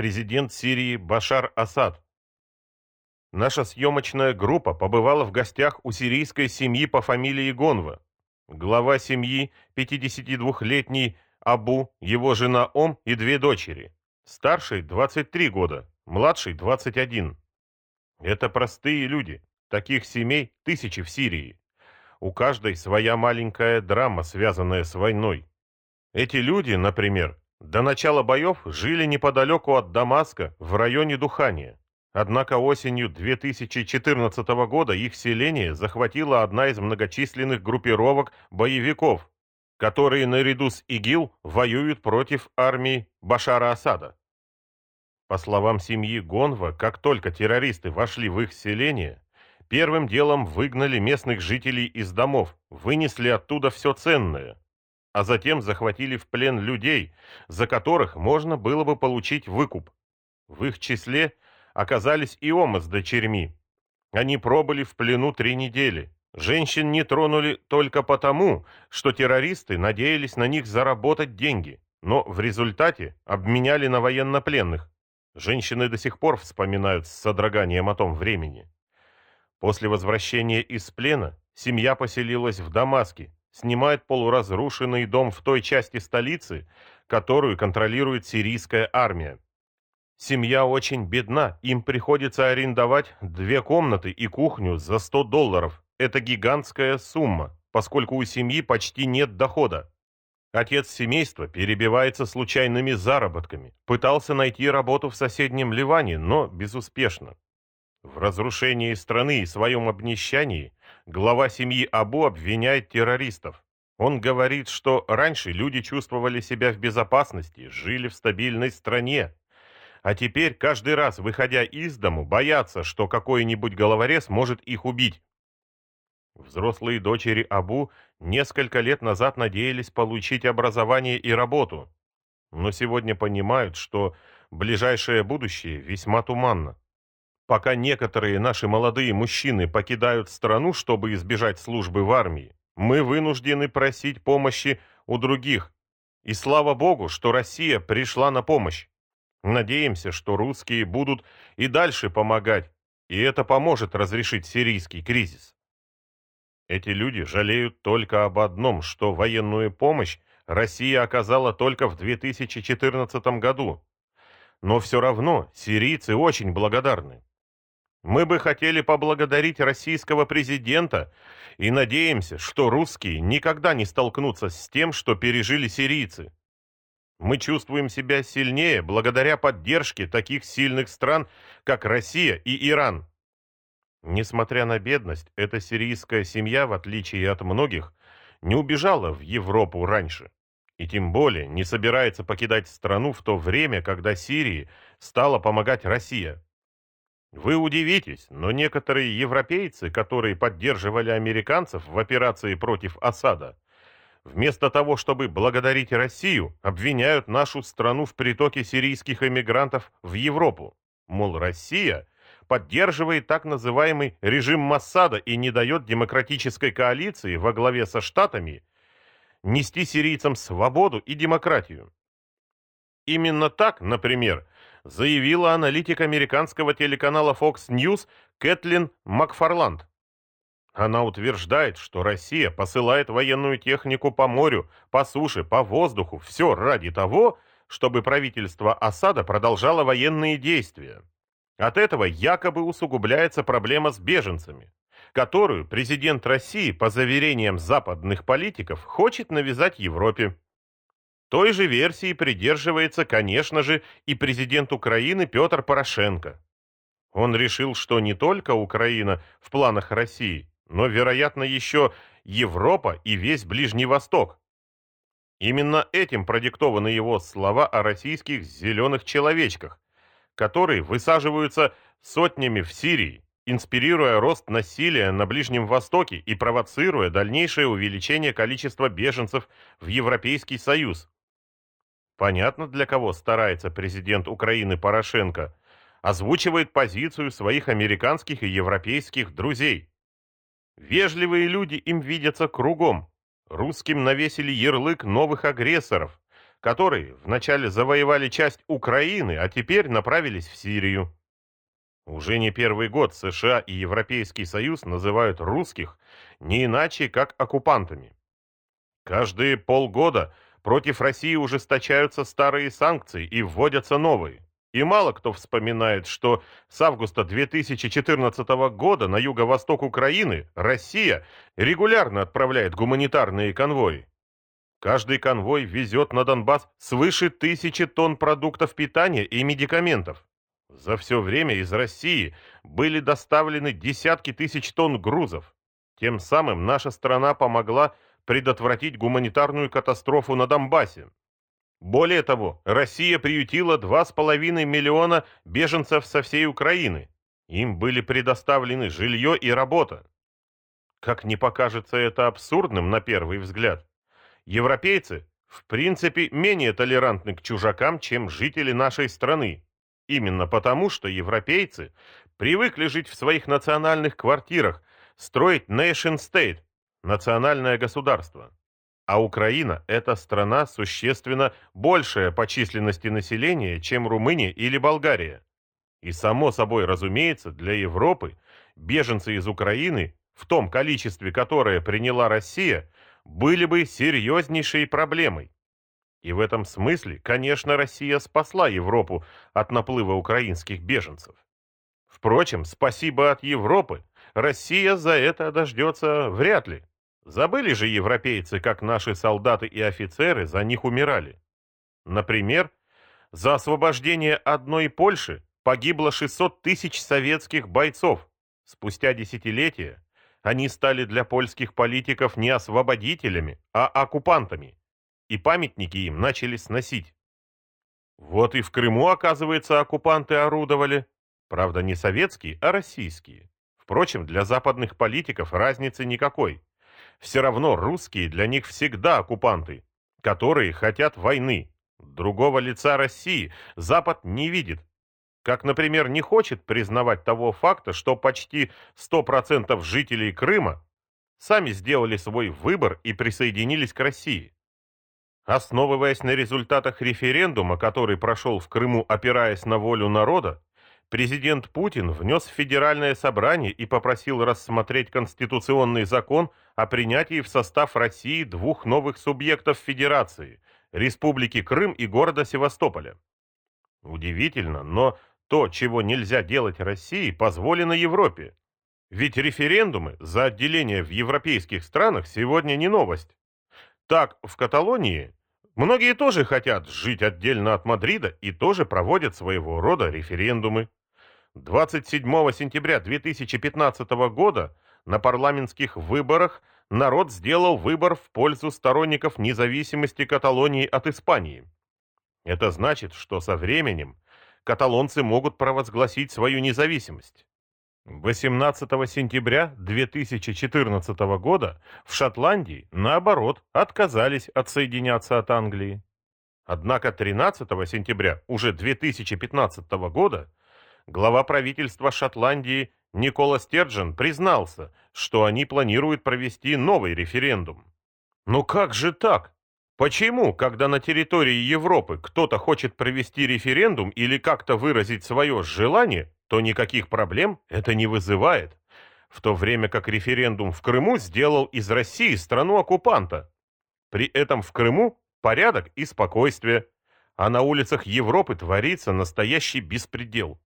президент Сирии Башар Асад. Наша съемочная группа побывала в гостях у сирийской семьи по фамилии Гонва. Глава семьи, 52-летний Абу, его жена Ом и две дочери. Старший 23 года, младший 21. Это простые люди, таких семей тысячи в Сирии. У каждой своя маленькая драма, связанная с войной. Эти люди, например, до начала боев жили неподалеку от Дамаска, в районе Духания. Однако осенью 2014 года их селение захватила одна из многочисленных группировок боевиков, которые наряду с ИГИЛ воюют против армии Башара Асада. По словам семьи Гонва, как только террористы вошли в их селение, первым делом выгнали местных жителей из домов, вынесли оттуда все ценное, а затем захватили в плен людей, за которых можно было бы получить выкуп. В их числе оказались и Ома с дочерьми. Они пробыли в плену три недели. Женщин не тронули только потому, что террористы надеялись на них заработать деньги, но в результате обменяли на военнопленных. Женщины до сих пор вспоминают с содроганием о том времени. После возвращения из плена семья поселилась в Дамаске, снимает полуразрушенный дом в той части столицы, которую контролирует сирийская армия. Семья очень бедна, им приходится арендовать две комнаты и кухню за 100 долларов. Это гигантская сумма, поскольку у семьи почти нет дохода. Отец семейства перебивается случайными заработками, пытался найти работу в соседнем Ливане, но безуспешно. В разрушении страны и своем обнищании глава семьи Абу обвиняет террористов. Он говорит, что раньше люди чувствовали себя в безопасности, жили в стабильной стране, а теперь каждый раз, выходя из дому, боятся, что какой-нибудь головорез может их убить. Взрослые дочери Абу несколько лет назад надеялись получить образование и работу, но сегодня понимают, что ближайшее будущее весьма туманно. Пока некоторые наши молодые мужчины покидают страну, чтобы избежать службы в армии, мы вынуждены просить помощи у других. И слава богу, что Россия пришла на помощь. Надеемся, что русские будут и дальше помогать, и это поможет разрешить сирийский кризис. Эти люди жалеют только об одном, что военную помощь Россия оказала только в 2014 году. Но все равно сирийцы очень благодарны. Мы бы хотели поблагодарить российского президента и надеемся, что русские никогда не столкнутся с тем, что пережили сирийцы. Мы чувствуем себя сильнее благодаря поддержке таких сильных стран, как Россия и Иран. Несмотря на бедность, эта сирийская семья, в отличие от многих, не убежала в Европу раньше. И тем более не собирается покидать страну в то время, когда Сирии стала помогать Россия. Вы удивитесь, но некоторые европейцы, которые поддерживали американцев в операции против Асада, вместо того, чтобы благодарить Россию, обвиняют нашу страну в притоке сирийских эмигрантов в Европу. Мол, Россия поддерживает так называемый режим Массада и не дает демократической коалиции во главе со Штатами нести сирийцам свободу и демократию. Именно так, например, заявила аналитик американского телеканала Fox News Кэтлин Макфарланд. Она утверждает, что Россия посылает военную технику по морю, по суше, по воздуху, все ради того, чтобы правительство Асада продолжало военные действия. От этого якобы усугубляется проблема с беженцами, которую президент России, по заверениям западных политиков, хочет навязать Европе. Той же версии придерживается, конечно же, и президент Украины Петр Порошенко. Он решил, что не только Украина в планах России, но, вероятно, еще Европа и весь Ближний Восток. Именно этим продиктованы его слова о российских зеленых человечках, которые высаживаются сотнями в Сирии, инспирируя рост насилия на Ближнем Востоке и провоцируя дальнейшее увеличение количества беженцев в Европейский Союз. Понятно, для кого старается президент Украины Порошенко, озвучивает позицию своих американских и европейских друзей. Вежливые люди им видятся кругом. Русским навесили ярлык новых агрессоров, которые вначале завоевали часть Украины, а теперь направились в Сирию. Уже не первый год США и Европейский Союз называют русских не иначе, как оккупантами. Каждые полгода против России ужесточаются старые санкции и вводятся новые. И мало кто вспоминает, что с августа 2014 года на юго-восток Украины Россия регулярно отправляет гуманитарные конвои. Каждый конвой везет на Донбасс свыше тысячи тонн продуктов питания и медикаментов. За все время из России были доставлены десятки тысяч тонн грузов. Тем самым наша страна помогла предотвратить гуманитарную катастрофу на Донбассе. Более того, Россия приютила 2,5 миллиона беженцев со всей Украины. Им были предоставлены жилье и работа. Как не покажется это абсурдным на первый взгляд, европейцы в принципе менее толерантны к чужакам, чем жители нашей страны. Именно потому, что европейцы привыкли жить в своих национальных квартирах, строить nation state, национальное государство. А Украина – это страна существенно большая по численности населения, чем Румыния или Болгария. И само собой разумеется, для Европы беженцы из Украины, в том количестве, которое приняла Россия, были бы серьезнейшей проблемой. И в этом смысле, конечно, Россия спасла Европу от наплыва украинских беженцев. Впрочем, спасибо от Европы, Россия за это дождется вряд ли. Забыли же европейцы, как наши солдаты и офицеры за них умирали. Например, за освобождение одной Польши погибло 600 тысяч советских бойцов. Спустя десятилетия они стали для польских политиков не освободителями, а оккупантами, и памятники им начали сносить. Вот и в Крыму, оказывается, оккупанты орудовали. Правда, не советские, а российские. Впрочем, для западных политиков разницы никакой. Все равно русские для них всегда оккупанты, которые хотят войны. Другого лица России Запад не видит. Как, например, не хочет признавать того факта, что почти 100% жителей Крыма сами сделали свой выбор и присоединились к России. Основываясь на результатах референдума, который прошел в Крыму, опираясь на волю народа, президент Путин внес в Федеральное собрание и попросил рассмотреть конституционный закон о принятии в состав России двух новых субъектов Федерации – Республики Крым и города Севастополя. Удивительно, но то, чего нельзя делать России, позволено Европе. Ведь референдумы за отделение в европейских странах сегодня не новость. Так, в Каталонии многие тоже хотят жить отдельно от Мадрида и тоже проводят своего рода референдумы. 27 сентября 2015 года на парламентских выборах народ сделал выбор в пользу сторонников независимости Каталонии от Испании. Это значит, что со временем каталонцы могут провозгласить свою независимость. 18 сентября 2014 года в Шотландии, наоборот, отказались отсоединяться от Англии. Однако 13 сентября уже 2015 года глава правительства Шотландии Никола Стерджен признался, что они планируют провести новый референдум. Но как же так? Почему, когда на территории Европы кто-то хочет провести референдум или как-то выразить свое желание, то никаких проблем это не вызывает? В то время как референдум в Крыму сделал из России страну-оккупанта. При этом в Крыму порядок и спокойствие, а на улицах Европы творится настоящий беспредел.